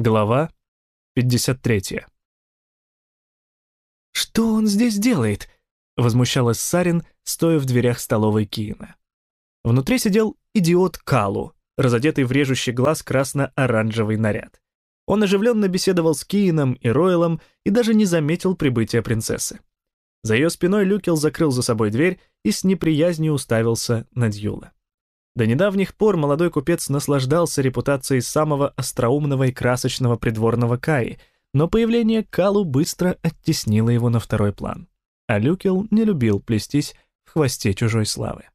Глава 53. «Что он здесь делает?» — возмущалась Сарин, стоя в дверях столовой Киина. Внутри сидел идиот Калу, разодетый в режущий глаз красно-оранжевый наряд. Он оживленно беседовал с Киином и Ройлом и даже не заметил прибытия принцессы. За ее спиной Люкел закрыл за собой дверь и с неприязнью уставился на Дьюла. До недавних пор молодой купец наслаждался репутацией самого остроумного и красочного придворного Каи, но появление Калу быстро оттеснило его на второй план. А Люкел не любил плестись в хвосте чужой славы.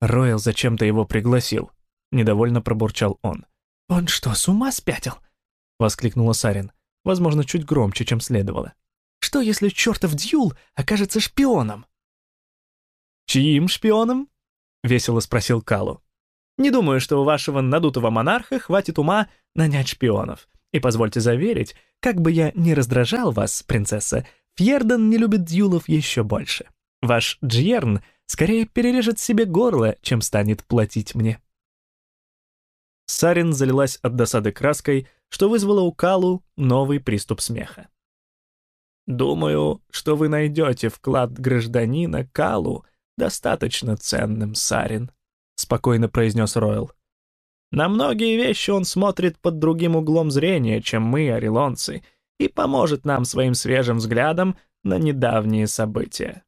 Ройл зачем-то его пригласил, недовольно пробурчал он. «Он что, с ума спятил?» — воскликнула Сарин, возможно, чуть громче, чем следовало. «Что, если чертов Дьюл окажется шпионом?» «Чьим шпионом?» — весело спросил Калу. «Не думаю, что у вашего надутого монарха хватит ума нанять шпионов. И позвольте заверить, как бы я ни раздражал вас, принцесса, Фьерден не любит дьюлов еще больше. Ваш Джьерн скорее перережет себе горло, чем станет платить мне». Сарин залилась от досады краской, что вызвало у Калу новый приступ смеха. «Думаю, что вы найдете вклад гражданина Калу достаточно ценным, Сарин», — спокойно произнес Ройл. «На многие вещи он смотрит под другим углом зрения, чем мы, орелонцы, и поможет нам своим свежим взглядом на недавние события.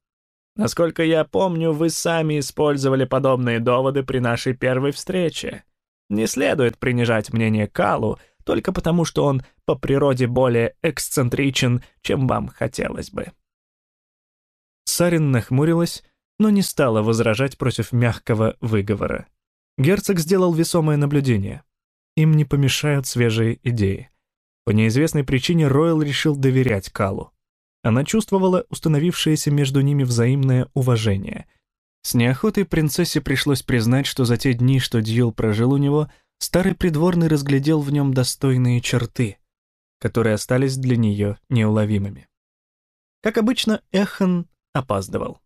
Насколько я помню, вы сами использовали подобные доводы при нашей первой встрече. Не следует принижать мнение Калу только потому, что он по природе более эксцентричен, чем вам хотелось бы». Сарин нахмурилась, но не стала возражать против мягкого выговора. Герцог сделал весомое наблюдение. Им не помешают свежие идеи. По неизвестной причине Ройл решил доверять Калу. Она чувствовала установившееся между ними взаимное уважение. С неохотой принцессе пришлось признать, что за те дни, что Дьюл прожил у него, старый придворный разглядел в нем достойные черты, которые остались для нее неуловимыми. Как обычно, Эхан опаздывал.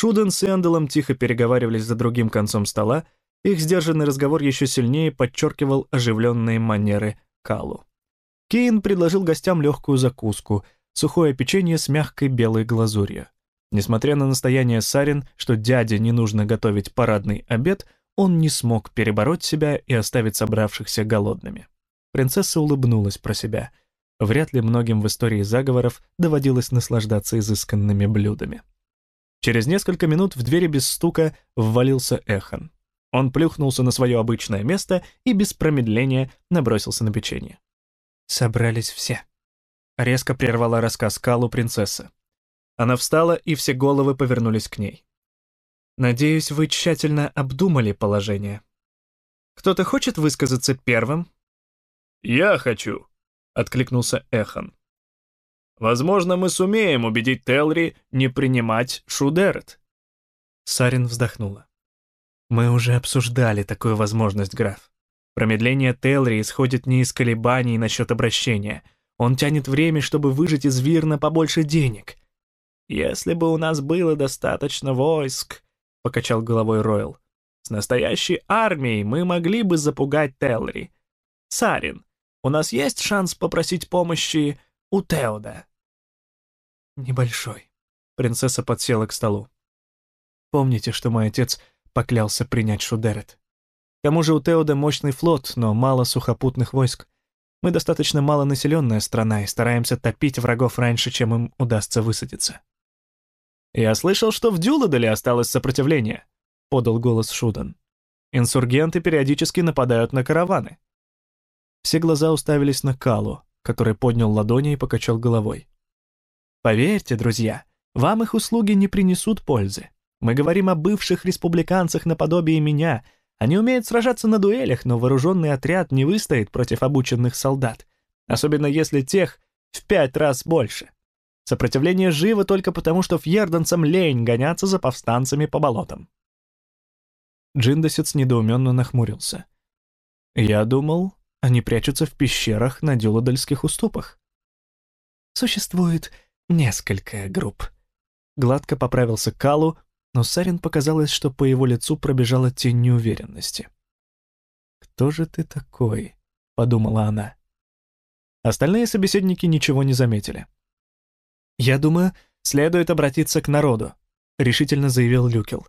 Шуден с Энделом тихо переговаривались за другим концом стола, их сдержанный разговор еще сильнее подчеркивал оживленные манеры Калу. Кейн предложил гостям легкую закуску, сухое печенье с мягкой белой глазурью. Несмотря на настояние Сарин, что дяде не нужно готовить парадный обед, он не смог перебороть себя и оставить собравшихся голодными. Принцесса улыбнулась про себя. Вряд ли многим в истории заговоров доводилось наслаждаться изысканными блюдами. Через несколько минут в двери без стука ввалился Эхан. Он плюхнулся на свое обычное место и без промедления набросился на печенье. «Собрались все», — резко прервала рассказ Калу принцесса. Она встала, и все головы повернулись к ней. «Надеюсь, вы тщательно обдумали положение. Кто-то хочет высказаться первым?» «Я хочу», — откликнулся Эхан. Возможно, мы сумеем убедить Телри не принимать Шудерет. Сарин вздохнула. Мы уже обсуждали такую возможность, граф. Промедление Телри исходит не из колебаний насчет обращения. Он тянет время, чтобы выжить из Вирна побольше денег. «Если бы у нас было достаточно войск», — покачал головой Ройл, «с настоящей армией мы могли бы запугать Телри. Сарин, у нас есть шанс попросить помощи у Теода?» «Небольшой». Принцесса подсела к столу. «Помните, что мой отец поклялся принять Шудерет. К тому же у Теода мощный флот, но мало сухопутных войск. Мы достаточно малонаселенная страна и стараемся топить врагов раньше, чем им удастся высадиться». «Я слышал, что в Дюладеле осталось сопротивление», — подал голос Шудан. «Инсургенты периодически нападают на караваны». Все глаза уставились на Калу, который поднял ладони и покачал головой. Поверьте, друзья, вам их услуги не принесут пользы. Мы говорим о бывших республиканцах наподобие меня. Они умеют сражаться на дуэлях, но вооруженный отряд не выстоит против обученных солдат, особенно если тех в пять раз больше. Сопротивление живо только потому, что фьерданцам лень гоняться за повстанцами по болотам. Джиндосец недоуменно нахмурился. «Я думал, они прячутся в пещерах на Дюладальских уступах». «Существует Несколько групп. Гладко поправился Калу, но Сарин показалось, что по его лицу пробежала тень неуверенности. «Кто же ты такой?» — подумала она. Остальные собеседники ничего не заметили. «Я думаю, следует обратиться к народу», — решительно заявил Люкел.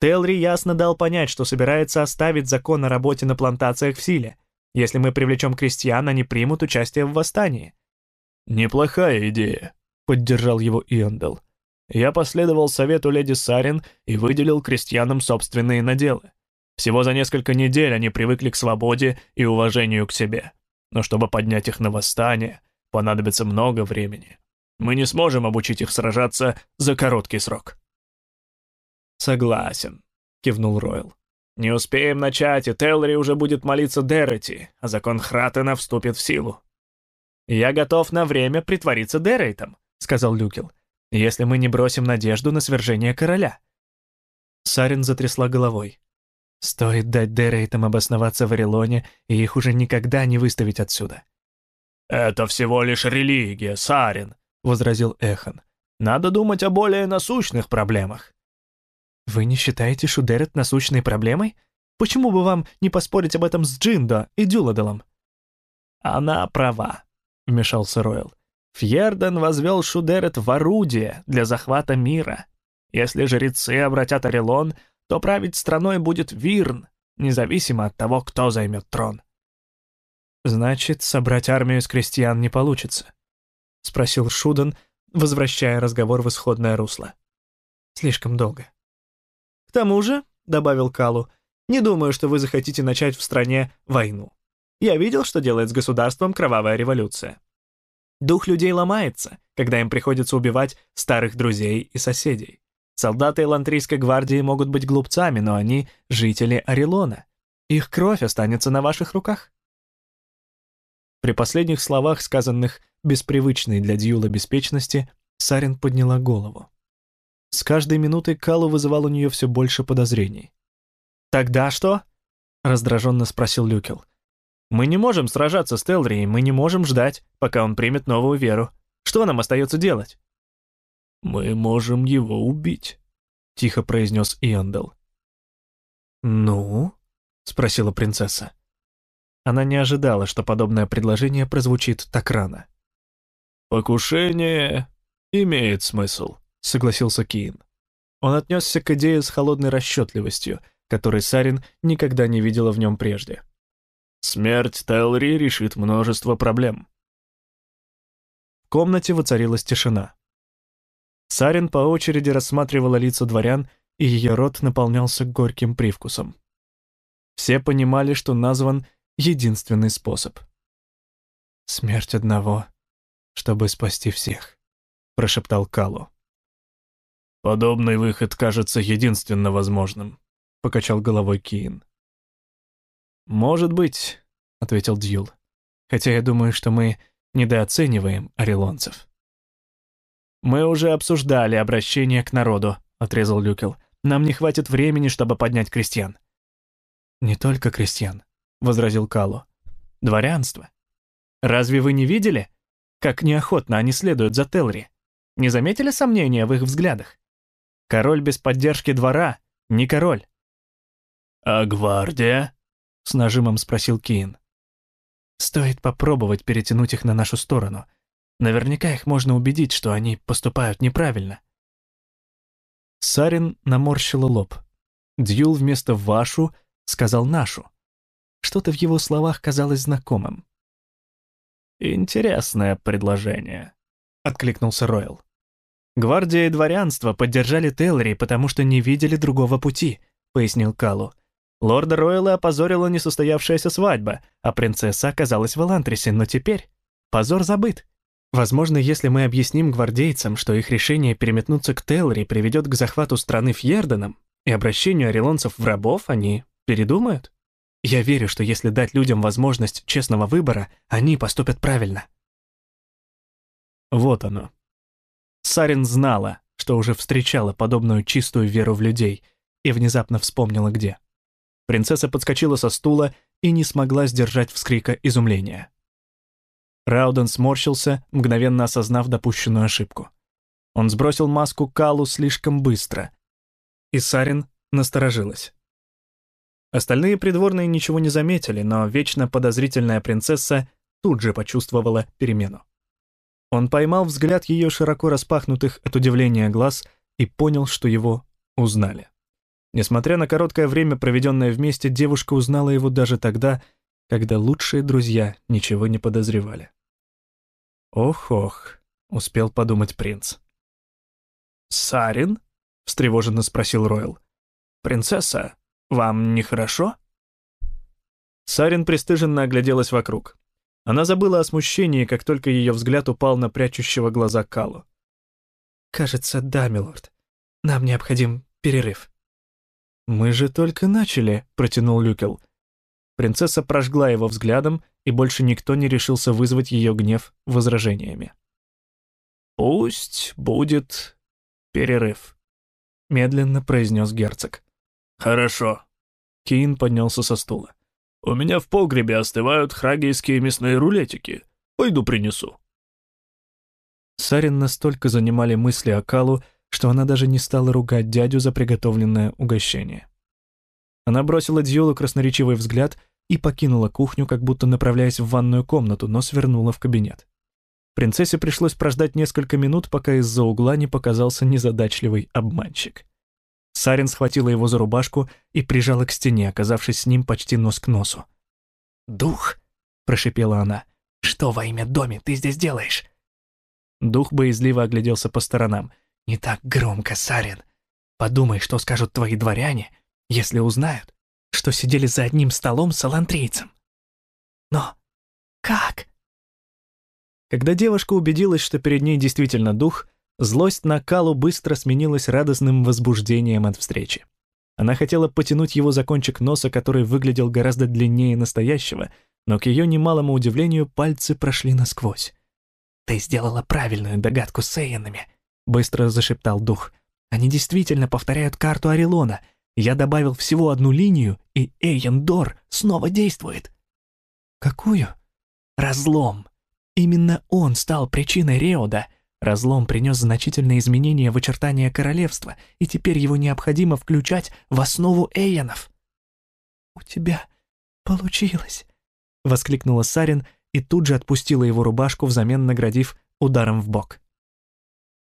Телри ясно дал понять, что собирается оставить закон о работе на плантациях в силе. Если мы привлечем крестьян, они примут участие в восстании. «Неплохая идея», — поддержал его Иондел. «Я последовал совету леди Сарин и выделил крестьянам собственные наделы. Всего за несколько недель они привыкли к свободе и уважению к себе. Но чтобы поднять их на восстание, понадобится много времени. Мы не сможем обучить их сражаться за короткий срок». «Согласен», — кивнул Ройл. «Не успеем начать, и Телри уже будет молиться Деррети, а закон Хратена вступит в силу». «Я готов на время притвориться Деррейтом», — сказал Люкел, «если мы не бросим надежду на свержение короля». Сарин затрясла головой. «Стоит дать Дерейтам обосноваться в Орелоне, и их уже никогда не выставить отсюда». «Это всего лишь религия, Сарин», — возразил Эхан. «Надо думать о более насущных проблемах». «Вы не считаете Шудерет насущной проблемой? Почему бы вам не поспорить об этом с Джиндо и Дюладелом?» «Она права», — вмешался Ройл. «Фьерден возвел Шудерет в орудие для захвата мира. Если жрецы обратят Орелон, то править страной будет Вирн, независимо от того, кто займет трон». «Значит, собрать армию из крестьян не получится?» — спросил Шуден, возвращая разговор в исходное русло. «Слишком долго». К тому же, — добавил Калу, — не думаю, что вы захотите начать в стране войну. Я видел, что делает с государством кровавая революция. Дух людей ломается, когда им приходится убивать старых друзей и соседей. Солдаты Элантрийской гвардии могут быть глупцами, но они — жители Орелона. Их кровь останется на ваших руках. При последних словах, сказанных без привычной для Дьюла беспечности, Сарин подняла голову. С каждой минутой Калу вызывал у нее все больше подозрений. «Тогда что?» — раздраженно спросил Люкел. «Мы не можем сражаться с Телрией, мы не можем ждать, пока он примет новую веру. Что нам остается делать?» «Мы можем его убить», — тихо произнес Иандел. «Ну?» — спросила принцесса. Она не ожидала, что подобное предложение прозвучит так рано. «Покушение имеет смысл», — согласился Киин. Он отнесся к идее с холодной расчетливостью, которой Сарин никогда не видела в нем прежде. «Смерть Телри решит множество проблем». В комнате воцарилась тишина. Сарин по очереди рассматривала лица дворян, и ее рот наполнялся горьким привкусом. Все понимали, что назван единственный способ. «Смерть одного, чтобы спасти всех», — прошептал Калу. «Подобный выход кажется единственно возможным», — покачал головой Киин. «Может быть», — ответил Дьюл, «хотя я думаю, что мы недооцениваем орелонцев». «Мы уже обсуждали обращение к народу», — отрезал Люкел. «Нам не хватит времени, чтобы поднять крестьян». «Не только крестьян», — возразил Кало. «Дворянство. Разве вы не видели, как неохотно они следуют за Телри? Не заметили сомнения в их взглядах? Король без поддержки двора — не король. «А гвардия?» — с нажимом спросил Киин. «Стоит попробовать перетянуть их на нашу сторону. Наверняка их можно убедить, что они поступают неправильно». Сарин наморщила лоб. Дьюл вместо «вашу» сказал «нашу». Что-то в его словах казалось знакомым. «Интересное предложение», — откликнулся Ройл. «Гвардия и дворянство поддержали Телри, потому что не видели другого пути», — пояснил Калу. Лорда Ройла опозорила несостоявшаяся свадьба, а принцесса оказалась в Элантрисе, но теперь позор забыт. Возможно, если мы объясним гвардейцам, что их решение переметнуться к Телри приведет к захвату страны Фьерденом и обращению орелонцев в рабов, они передумают. Я верю, что если дать людям возможность честного выбора, они поступят правильно. Вот оно, Сарин знала, что уже встречала подобную чистую веру в людей, и внезапно вспомнила где. Принцесса подскочила со стула и не смогла сдержать вскрика изумления. Рауден сморщился, мгновенно осознав допущенную ошибку. Он сбросил маску Калу слишком быстро, и Сарин насторожилась. Остальные придворные ничего не заметили, но вечно подозрительная принцесса тут же почувствовала перемену. Он поймал взгляд ее широко распахнутых от удивления глаз и понял, что его узнали. Несмотря на короткое время, проведенное вместе, девушка узнала его даже тогда, когда лучшие друзья ничего не подозревали. «Ох-ох», — успел подумать принц. «Сарин?» — встревоженно спросил Ройл. «Принцесса, вам нехорошо?» Сарин пристыженно огляделась вокруг. Она забыла о смущении, как только ее взгляд упал на прячущего глаза Калу. «Кажется, да, милорд. Нам необходим перерыв». «Мы же только начали», — протянул Люкел. Принцесса прожгла его взглядом, и больше никто не решился вызвать ее гнев возражениями. «Пусть будет перерыв», — медленно произнес герцог. «Хорошо». Кейн поднялся со стула. «У меня в погребе остывают храгийские мясные рулетики. Пойду принесу». Сарин настолько занимали мысли о Калу, что она даже не стала ругать дядю за приготовленное угощение. Она бросила Дьюлу красноречивый взгляд и покинула кухню, как будто направляясь в ванную комнату, но свернула в кабинет. Принцессе пришлось прождать несколько минут, пока из-за угла не показался незадачливый обманщик. Сарин схватила его за рубашку и прижала к стене, оказавшись с ним почти нос к носу. «Дух!» — прошипела она. «Что во имя Доми ты здесь делаешь?» Дух боязливо огляделся по сторонам. «Не так громко, Сарин. Подумай, что скажут твои дворяне, если узнают, что сидели за одним столом с алантрийцем. Но как?» Когда девушка убедилась, что перед ней действительно дух, Злость на Калу быстро сменилась радостным возбуждением от встречи. Она хотела потянуть его за кончик носа, который выглядел гораздо длиннее настоящего, но к ее немалому удивлению пальцы прошли насквозь. «Ты сделала правильную догадку с Эйенами», — быстро зашептал дух. «Они действительно повторяют карту Орелона. Я добавил всего одну линию, и Эйен Дор снова действует». «Какую?» «Разлом. Именно он стал причиной Реода», Разлом принес значительные изменения в очертания королевства, и теперь его необходимо включать в основу Эйенов. «У тебя получилось!» — воскликнула Сарин и тут же отпустила его рубашку, взамен наградив ударом в бок.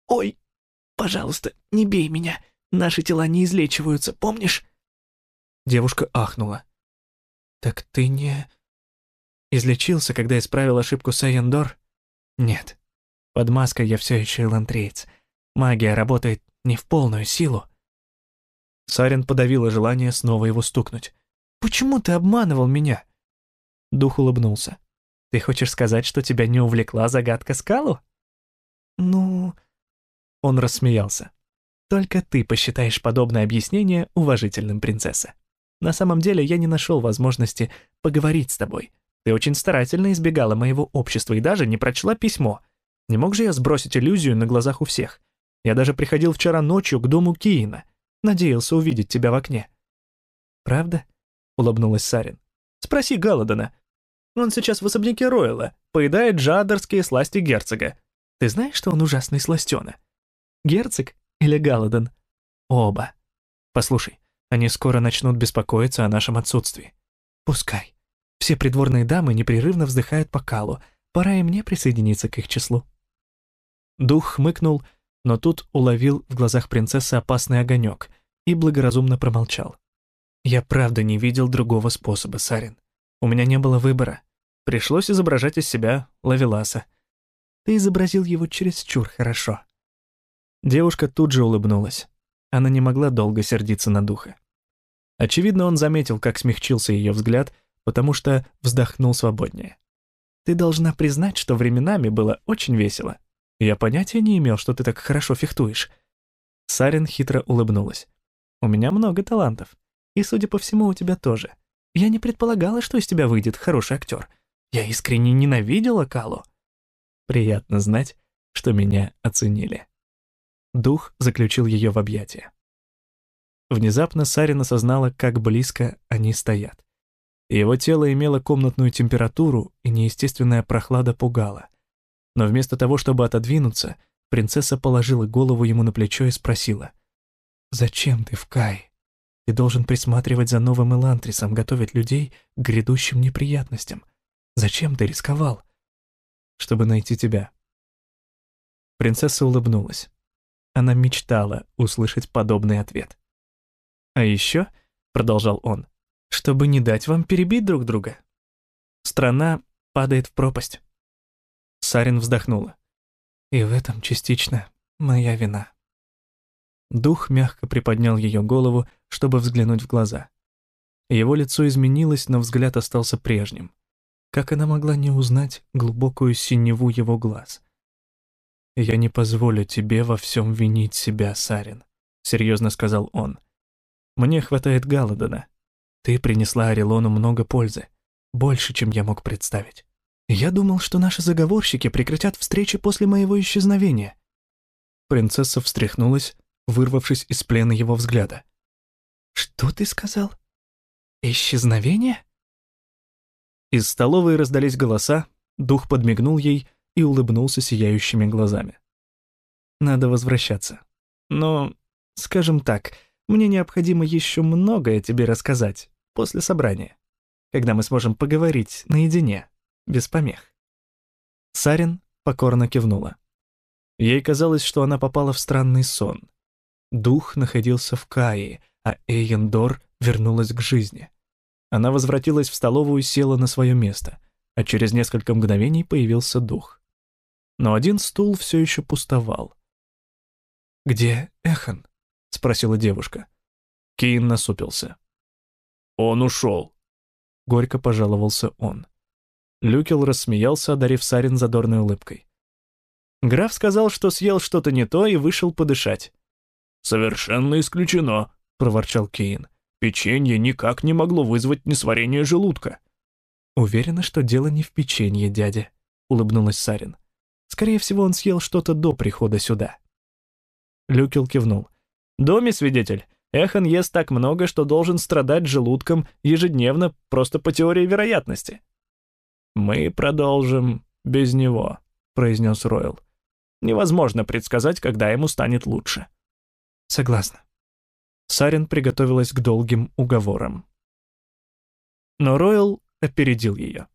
«Ой, пожалуйста, не бей меня, наши тела не излечиваются, помнишь?» Девушка ахнула. «Так ты не...» «Излечился, когда исправил ошибку Сайендор?» «Нет, под маской я все еще илантриец. Магия работает не в полную силу. Сарин подавила желание снова его стукнуть. «Почему ты обманывал меня?» Дух улыбнулся. «Ты хочешь сказать, что тебя не увлекла загадка скалу?» «Ну...» Он рассмеялся. «Только ты посчитаешь подобное объяснение уважительным, принцесса. На самом деле я не нашел возможности поговорить с тобой. Ты очень старательно избегала моего общества и даже не прочла письмо. Не мог же я сбросить иллюзию на глазах у всех? Я даже приходил вчера ночью к дому Киина. Надеялся увидеть тебя в окне». «Правда?» — улыбнулась Сарин. «Спроси Галадона. Он сейчас в особняке Ройла, поедает джадерские сласти герцога. Ты знаешь, что он ужасный сластена? Герцог или Галадон? Оба. Послушай, они скоро начнут беспокоиться о нашем отсутствии. Пускай. Все придворные дамы непрерывно вздыхают по калу. Пора и мне присоединиться к их числу. Дух хмыкнул, но тут уловил в глазах принцессы опасный огонек и благоразумно промолчал. «Я правда не видел другого способа, Сарин. У меня не было выбора. Пришлось изображать из себя Лавеласа. Ты изобразил его чересчур хорошо». Девушка тут же улыбнулась. Она не могла долго сердиться на духа. Очевидно, он заметил, как смягчился ее взгляд, потому что вздохнул свободнее. «Ты должна признать, что временами было очень весело. Я понятия не имел, что ты так хорошо фехтуешь». Сарин хитро улыбнулась. «У меня много талантов. И, судя по всему, у тебя тоже. Я не предполагала, что из тебя выйдет хороший актер. Я искренне ненавидела Калу. Приятно знать, что меня оценили». Дух заключил ее в объятия. Внезапно Сарин осознала, как близко они стоят. Его тело имело комнатную температуру, и неестественная прохлада пугала. Но вместо того, чтобы отодвинуться, принцесса положила голову ему на плечо и спросила. «Зачем ты в Кай? Ты должен присматривать за новым Элантрисом, готовить людей к грядущим неприятностям. Зачем ты рисковал? Чтобы найти тебя. Принцесса улыбнулась. Она мечтала услышать подобный ответ. «А еще», — продолжал он, — «чтобы не дать вам перебить друг друга. Страна падает в пропасть». Сарин вздохнула. «И в этом частично моя вина». Дух мягко приподнял ее голову, чтобы взглянуть в глаза. Его лицо изменилось, но взгляд остался прежним. Как она могла не узнать глубокую синеву его глаз? «Я не позволю тебе во всем винить себя, Сарин», — серьезно сказал он. «Мне хватает Галадона. Ты принесла Орелону много пользы, больше, чем я мог представить. Я думал, что наши заговорщики прекратят встречи после моего исчезновения». Принцесса встряхнулась, вырвавшись из плена его взгляда. «Что ты сказал? Исчезновение?» Из столовой раздались голоса, дух подмигнул ей и улыбнулся сияющими глазами. «Надо возвращаться. Но, скажем так, мне необходимо еще многое тебе рассказать после собрания, когда мы сможем поговорить наедине, без помех». Сарин покорно кивнула. Ей казалось, что она попала в странный сон. Дух находился в Каи, а Эйендор вернулась к жизни. Она возвратилась в столовую и села на свое место, а через несколько мгновений появился дух но один стул все еще пустовал. «Где Эхан?» — спросила девушка. Кейн насупился. «Он ушел», — горько пожаловался он. Люкел рассмеялся, одарив Сарин задорной улыбкой. Граф сказал, что съел что-то не то и вышел подышать. «Совершенно исключено», — проворчал Кейн. «Печенье никак не могло вызвать несварение желудка». «Уверена, что дело не в печенье, дядя», — улыбнулась Сарин. Скорее всего, он съел что-то до прихода сюда. Люкел кивнул. «Доме, свидетель, Эхан ест так много, что должен страдать желудком ежедневно просто по теории вероятности». «Мы продолжим без него», — произнес Ройл. «Невозможно предсказать, когда ему станет лучше». «Согласна». Сарин приготовилась к долгим уговорам. Но Ройл опередил ее.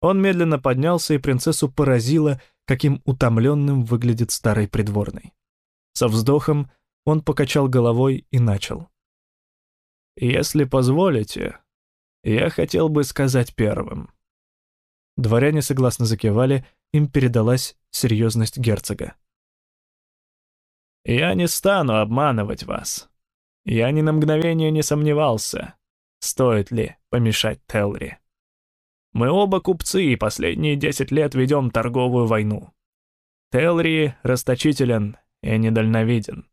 Он медленно поднялся, и принцессу поразило, каким утомленным выглядит старый придворный. Со вздохом он покачал головой и начал. «Если позволите, я хотел бы сказать первым». Дворяне согласно закивали, им передалась серьезность герцога. «Я не стану обманывать вас. Я ни на мгновение не сомневался, стоит ли помешать Телри. Мы оба купцы и последние десять лет ведем торговую войну. Телри расточителен и недальновиден.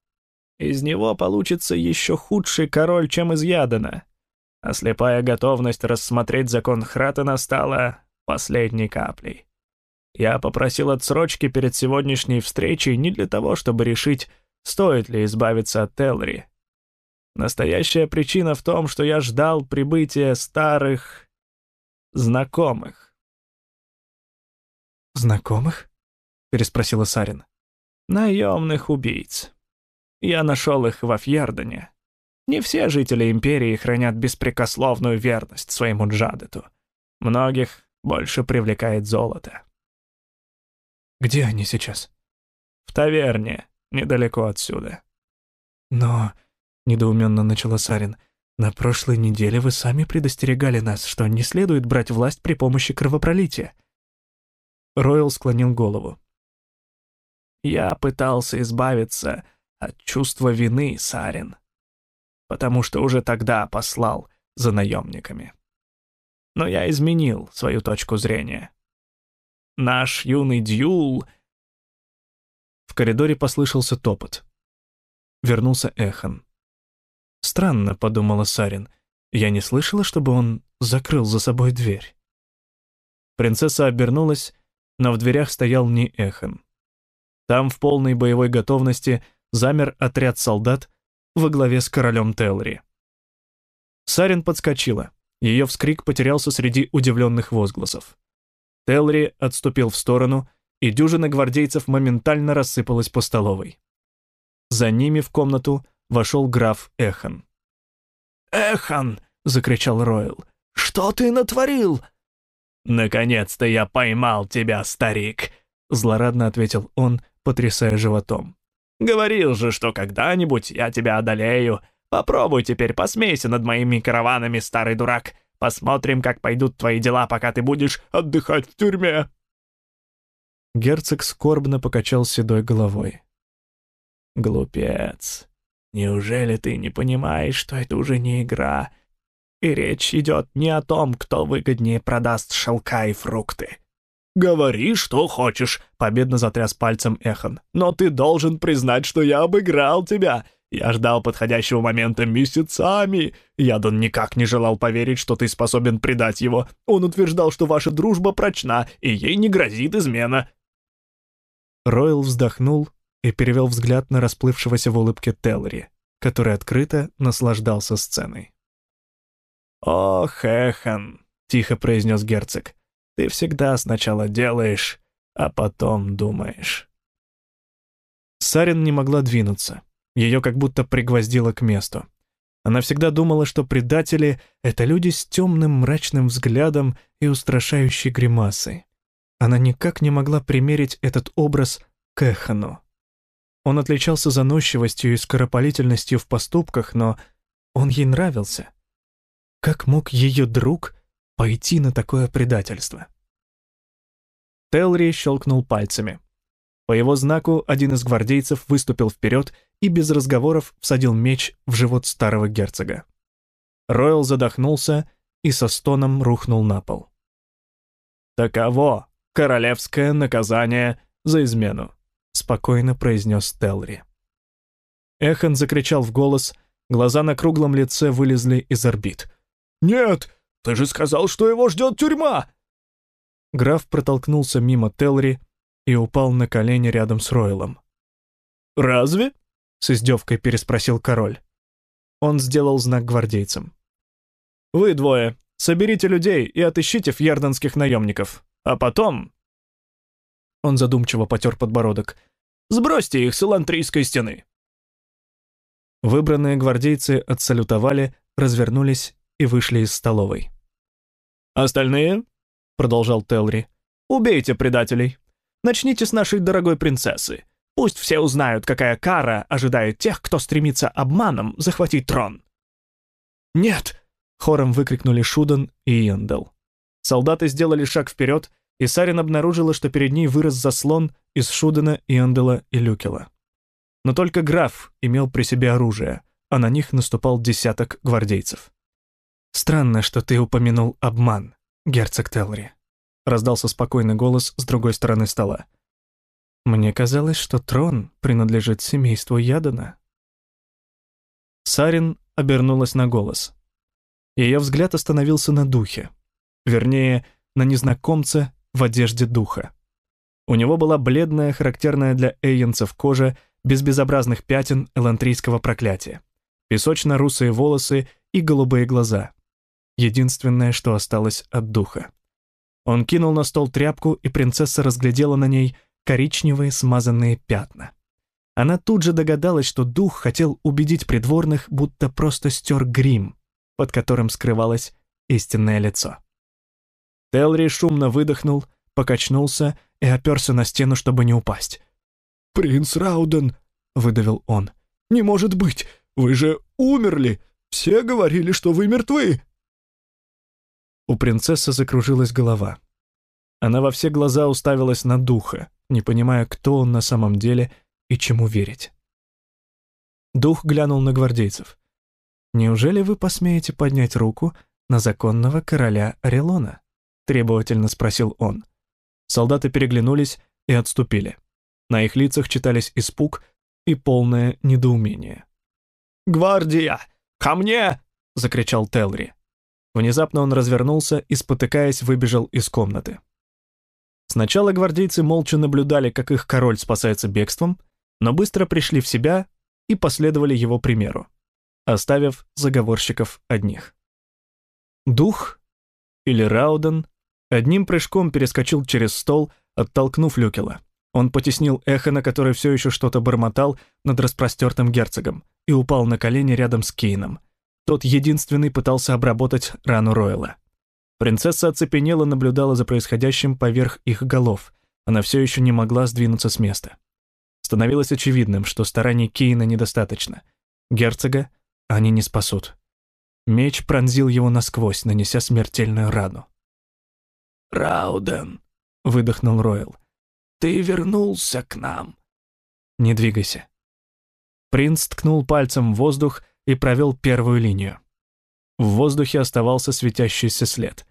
Из него получится еще худший король, чем из Ядена. А слепая готовность рассмотреть закон Хратена стала последней каплей. Я попросил отсрочки перед сегодняшней встречей не для того, чтобы решить, стоит ли избавиться от Телри. Настоящая причина в том, что я ждал прибытия старых знакомых. «Знакомых?» — переспросила Сарин. «Наемных убийц. Я нашел их во Фьердоне. Не все жители Империи хранят беспрекословную верность своему Джадету. Многих больше привлекает золото». «Где они сейчас?» «В таверне, недалеко отсюда». «Но...» — недоуменно начала Сарин — на прошлой неделе вы сами предостерегали нас, что не следует брать власть при помощи кровопролития. Ройл склонил голову. Я пытался избавиться от чувства вины, Сарин, потому что уже тогда послал за наемниками. Но я изменил свою точку зрения. Наш юный Дьюл... В коридоре послышался топот. Вернулся Эхан. Странно, подумала Сарин. Я не слышала, чтобы он закрыл за собой дверь. Принцесса обернулась, но в дверях стоял не Эхан. Там в полной боевой готовности замер отряд солдат во главе с королем Телри. Сарин подскочила. Ее вскрик потерялся среди удивленных возгласов. Телри отступил в сторону, и дюжина гвардейцев моментально рассыпалась по столовой. За ними в комнату вошел граф Эхан. «Эхан!» — закричал Ройл. «Что ты натворил?» «Наконец-то я поймал тебя, старик!» — злорадно ответил он, потрясая животом. «Говорил же, что когда-нибудь я тебя одолею. Попробуй теперь посмейся над моими караванами, старый дурак. Посмотрим, как пойдут твои дела, пока ты будешь отдыхать в тюрьме». Герцог скорбно покачал седой головой. «Глупец, неужели ты не понимаешь, что это уже не игра, и речь идет не о том, кто выгоднее продаст шелка и фрукты?» «Говори, что хочешь», — победно затряс пальцем Эхон. «Но ты должен признать, что я обыграл тебя. Я ждал подходящего момента месяцами. Ядон никак не желал поверить, что ты способен предать его. Он утверждал, что ваша дружба прочна, и ей не грозит измена. Ройл вздохнул и перевел взгляд на расплывшегося в улыбке Теллери, который открыто наслаждался сценой. «О, Хэхан!» — тихо произнес герцог. «Ты всегда сначала делаешь, а потом думаешь». Сарин не могла двинуться. Ее как будто пригвоздило к месту. Она всегда думала, что предатели — это люди с темным мрачным взглядом и устрашающей гримасой. Она никак не могла примерить этот образ к Эхану. Он отличался заносчивостью и скоропалительностью в поступках, но он ей нравился. Как мог ее друг пойти на такое предательство? Телри щелкнул пальцами. По его знаку один из гвардейцев выступил вперед и без разговоров всадил меч в живот старого герцога. Ройл задохнулся и со стоном рухнул на пол. «Таково королевское наказание за измену», — спокойно произнес Телри. Эхан закричал в голос, глаза на круглом лице вылезли из орбит. «Нет, ты же сказал, что его ждет тюрьма!» Граф протолкнулся мимо Телри и упал на колени рядом с Ройлом. «Разве?» — с издевкой переспросил король. Он сделал знак гвардейцам. «Вы двое, соберите людей и отыщите фьерденских наемников. А потом...» Он задумчиво потер подбородок. «Сбросьте их с Элантрийской стены». Выбранные гвардейцы отсалютовали, развернулись и вышли из столовой. «Остальные?» — продолжал Телри. «Убейте предателей. Начните с нашей дорогой принцессы. Пусть все узнают, какая кара ожидает тех, кто стремится обманом захватить трон». «Нет!» — хором выкрикнули Шудан и Иендел. Солдаты сделали шаг вперед, и Сарин обнаружила, что перед ней вырос заслон из Шудена, Иендела и Люкела. Но только граф имел при себе оружие, а на них наступал десяток гвардейцев. «Странно, что ты упомянул обман, герцог Телри», — раздался спокойный голос с другой стороны стола. «Мне казалось, что трон принадлежит семейству Ядана». Сарин обернулась на голос. Ее взгляд остановился на духе, вернее, на незнакомца в одежде духа. У него была бледная, характерная для эйенцев кожа, без безобразных пятен элантрийского проклятия, песочно-русые волосы и голубые глаза. Единственное, что осталось от духа. Он кинул на стол тряпку, и принцесса разглядела на ней коричневые смазанные пятна. Она тут же догадалась, что дух хотел убедить придворных, будто просто стер грим, под которым скрывалось истинное лицо. Телри шумно выдохнул, покачнулся и оперся на стену, чтобы не упасть. «Принц Рауден!» — выдавил он. «Не может быть! Вы же умерли! Все говорили, что вы мертвы!» У принцессы закружилась голова. Она во все глаза уставилась на духа, не понимая, кто он на самом деле и чему верить. Дух глянул на гвардейцев. «Неужели вы посмеете поднять руку на законного короля Орелона?» — требовательно спросил он. Солдаты переглянулись и отступили. На их лицах читались испуг и полное недоумение. «Гвардия! Ко мне!» — закричал Телри. Внезапно он развернулся и, спотыкаясь, выбежал из комнаты. Сначала гвардейцы молча наблюдали, как их король спасается бегством, но быстро пришли в себя и последовали его примеру, оставив заговорщиков одних. Дух или Рауден Одним прыжком перескочил через стол, оттолкнув Люкела. Он потеснил Эхана, который все еще что-то бормотал над распростертым герцогом, и упал на колени рядом с Кейном. Тот единственный пытался обработать рану Ройла. Принцесса оцепенела наблюдала за происходящим поверх их голов. Она все еще не могла сдвинуться с места. Становилось очевидным, что стараний Кейна недостаточно. Герцога они не спасут. Меч пронзил его насквозь, нанеся смертельную рану. «Рауден», — выдохнул Ройл, — «ты вернулся к нам». «Не двигайся». Принц ткнул пальцем в воздух и провел первую линию. В воздухе оставался светящийся след.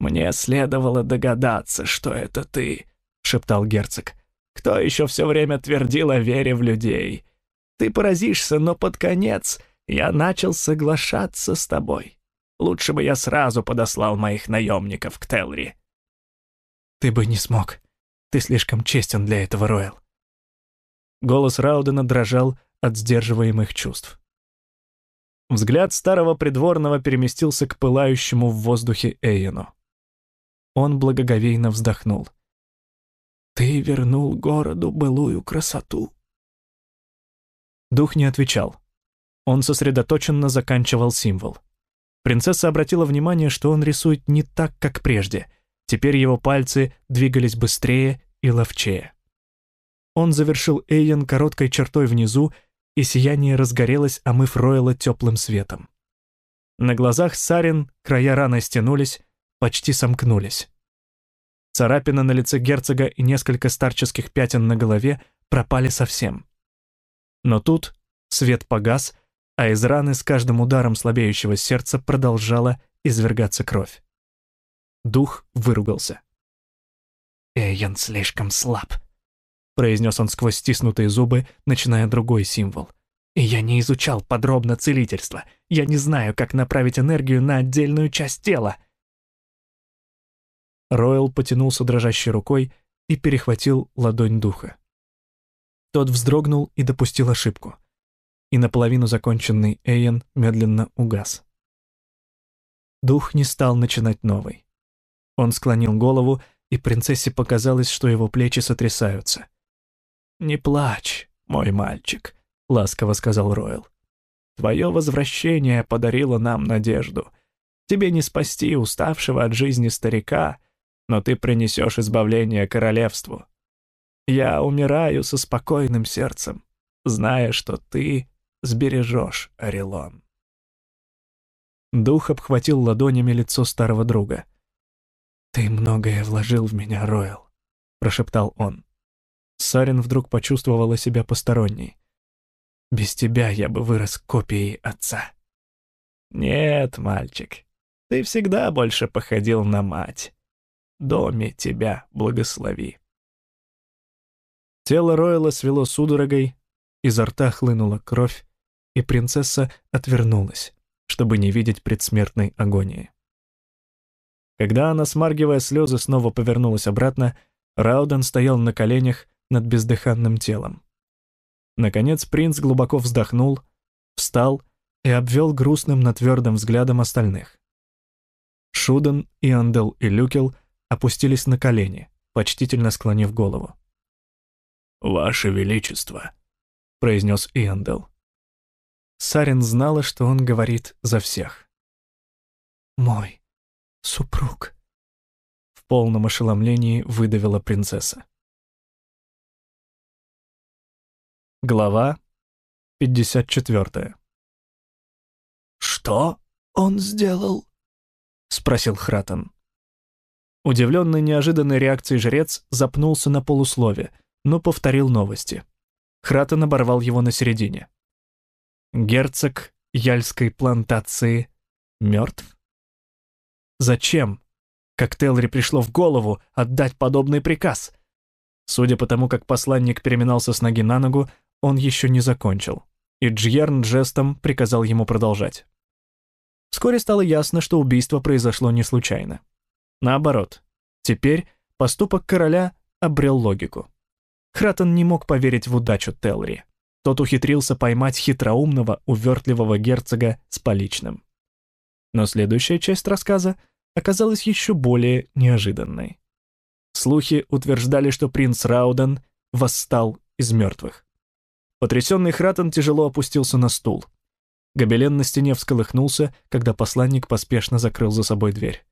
«Мне следовало догадаться, что это ты», — шептал герцог. «Кто еще все время твердил о вере в людей? Ты поразишься, но под конец я начал соглашаться с тобой. Лучше бы я сразу подослал моих наемников к Телри». «Ты бы не смог. Ты слишком честен для этого, Ройл». Голос Раудена дрожал от сдерживаемых чувств. Взгляд старого придворного переместился к пылающему в воздухе Эйену. Он благоговейно вздохнул. «Ты вернул городу былую красоту». Дух не отвечал. Он сосредоточенно заканчивал символ. Принцесса обратила внимание, что он рисует не так, как прежде. Теперь его пальцы двигались быстрее и ловчее. Он завершил Эйен короткой чертой внизу, и сияние разгорелось, омыв Ройла теплым светом. На глазах Сарин края раны стянулись, почти сомкнулись. Царапина на лице герцога и несколько старческих пятен на голове пропали совсем. Но тут свет погас, а из раны с каждым ударом слабеющего сердца продолжала извергаться кровь. Дух выругался. «Эйен слишком слаб», — произнес он сквозь стиснутые зубы, начиная другой символ. «И я не изучал подробно целительство. Я не знаю, как направить энергию на отдельную часть тела». Ройл потянулся дрожащей рукой и перехватил ладонь духа. Тот вздрогнул и допустил ошибку и наполовину законченный Эйен медленно угас. Дух не стал начинать новый. Он склонил голову, и принцессе показалось, что его плечи сотрясаются. «Не плачь, мой мальчик», — ласково сказал Ройл. «Твое возвращение подарило нам надежду. Тебе не спасти уставшего от жизни старика, но ты принесешь избавление королевству. Я умираю со спокойным сердцем, зная, что ты сбережешь, Орелон. Дух обхватил ладонями лицо старого друга. «Ты многое вложил в меня, Ройл», — прошептал он. Сарин вдруг почувствовала себя посторонней. «Без тебя я бы вырос копией отца». «Нет, мальчик, ты всегда больше походил на мать. Доме тебя благослови». Тело Ройла свело судорогой, изо рта хлынула кровь, и принцесса отвернулась, чтобы не видеть предсмертной агонии. Когда она, смаргивая слезы, снова повернулась обратно, Рауден стоял на коленях над бездыханным телом. Наконец принц глубоко вздохнул, встал и обвел грустным, но твердым взглядом остальных. Шуден, Иандел и Люкел опустились на колени, почтительно склонив голову. «Ваше Величество», — произнес Иандел. Сарин знала, что он говорит за всех. «Мой супруг», — в полном ошеломлении выдавила принцесса. Глава 54 «Что он сделал?» — спросил Хратен. Удивленный неожиданной реакцией жрец запнулся на полуслове, но повторил новости. Хратен оборвал его на середине. Герцог Яльской плантации мертв? Зачем? Как Телри пришло в голову отдать подобный приказ? Судя по тому, как посланник переминался с ноги на ногу, он еще не закончил, и Джьерн жестом приказал ему продолжать. Вскоре стало ясно, что убийство произошло не случайно. Наоборот, теперь поступок короля обрел логику. Хратен не мог поверить в удачу Телри. Тот ухитрился поймать хитроумного, увертливого герцога с поличным. Но следующая часть рассказа оказалась еще более неожиданной. Слухи утверждали, что принц Рауден восстал из мертвых. Потрясенный Хратен тяжело опустился на стул. Гобелен на стене всколыхнулся, когда посланник поспешно закрыл за собой дверь.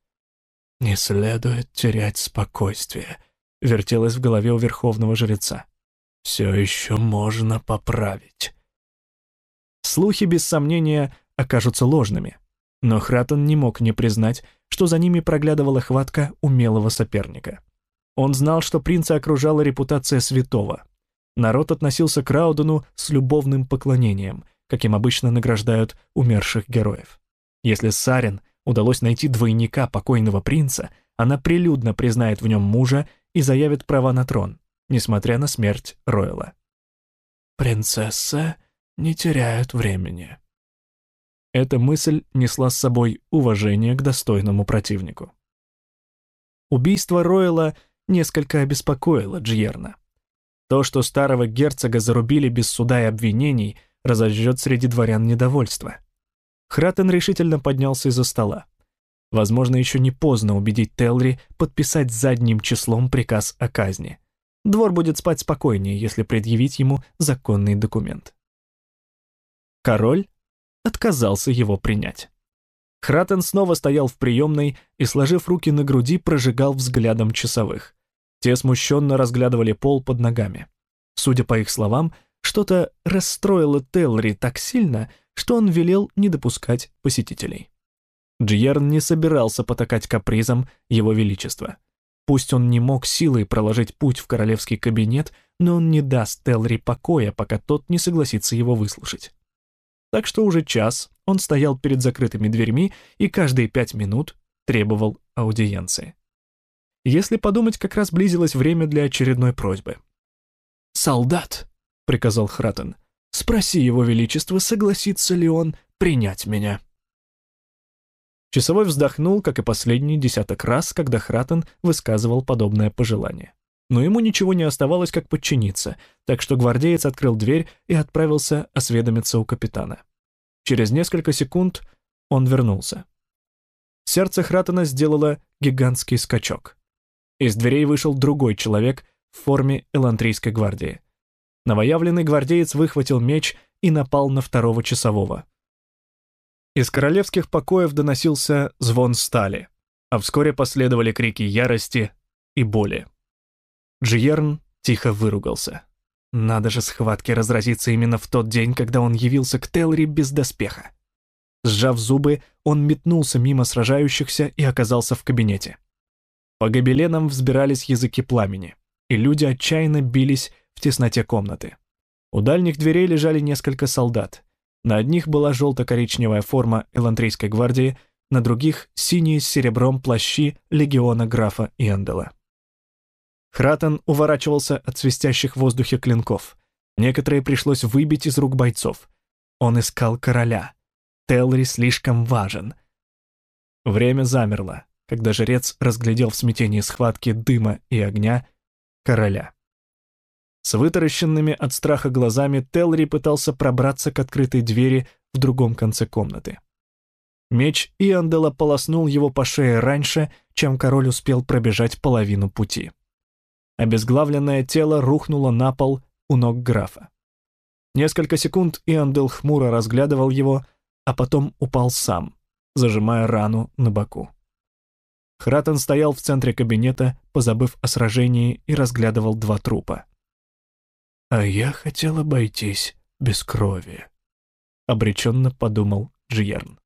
«Не следует терять спокойствие», — вертелось в голове у верховного жреца. «Все еще можно поправить». Слухи, без сомнения, окажутся ложными. Но Хратон не мог не признать, что за ними проглядывала хватка умелого соперника. Он знал, что принца окружала репутация святого. Народ относился к Раудену с любовным поклонением, каким обычно награждают умерших героев. Если Сарин удалось найти двойника покойного принца, она прилюдно признает в нем мужа и заявит права на трон, несмотря на смерть Ройла. «Принцесса не теряют времени». Эта мысль несла с собой уважение к достойному противнику. Убийство Ройла несколько обеспокоило Джьерна. То, что старого герцога зарубили без суда и обвинений, разожжет среди дворян недовольство. Хратен решительно поднялся из-за стола. Возможно, еще не поздно убедить Телри подписать задним числом приказ о казни. Двор будет спать спокойнее, если предъявить ему законный документ. Король отказался его принять. Хратен снова стоял в приемной и, сложив руки на груди, прожигал взглядом часовых. Те смущенно разглядывали пол под ногами. Судя по их словам, что-то расстроило Телри так сильно, что он велел не допускать посетителей. Джиерн не собирался потакать капризам его величества. Пусть он не мог силой проложить путь в королевский кабинет, но он не даст Телри покоя, пока тот не согласится его выслушать. Так что уже час он стоял перед закрытыми дверьми и каждые пять минут требовал аудиенции. Если подумать, как раз близилось время для очередной просьбы. «Солдат», — приказал Хратен, — «спроси его величество, согласится ли он принять меня». Часовой вздохнул, как и последний десяток раз, когда Хратен высказывал подобное пожелание. Но ему ничего не оставалось, как подчиниться, так что гвардеец открыл дверь и отправился осведомиться у капитана. Через несколько секунд он вернулся. Сердце Хратена сделало гигантский скачок. Из дверей вышел другой человек в форме Элантрийской гвардии. Новоявленный гвардеец выхватил меч и напал на второго часового. Из королевских покоев доносился звон стали, а вскоре последовали крики ярости и боли. Джиерн тихо выругался. Надо же схватки разразиться именно в тот день, когда он явился к Телри без доспеха. Сжав зубы, он метнулся мимо сражающихся и оказался в кабинете. По гобеленам взбирались языки пламени, и люди отчаянно бились в тесноте комнаты. У дальних дверей лежали несколько солдат. На одних была желто-коричневая форма Элантрийской гвардии, на других — синие с серебром плащи легиона графа Иэндела. Хратен уворачивался от свистящих в воздухе клинков. Некоторые пришлось выбить из рук бойцов. Он искал короля. Телри слишком важен. Время замерло когда жрец разглядел в смятении схватки дыма и огня короля. С вытаращенными от страха глазами Телри пытался пробраться к открытой двери в другом конце комнаты. Меч Иандела полоснул его по шее раньше, чем король успел пробежать половину пути. Обезглавленное тело рухнуло на пол у ног графа. Несколько секунд Иандел хмуро разглядывал его, а потом упал сам, зажимая рану на боку. Хратен стоял в центре кабинета, позабыв о сражении, и разглядывал два трупа. «А я хотел обойтись без крови», — обреченно подумал Джиерн.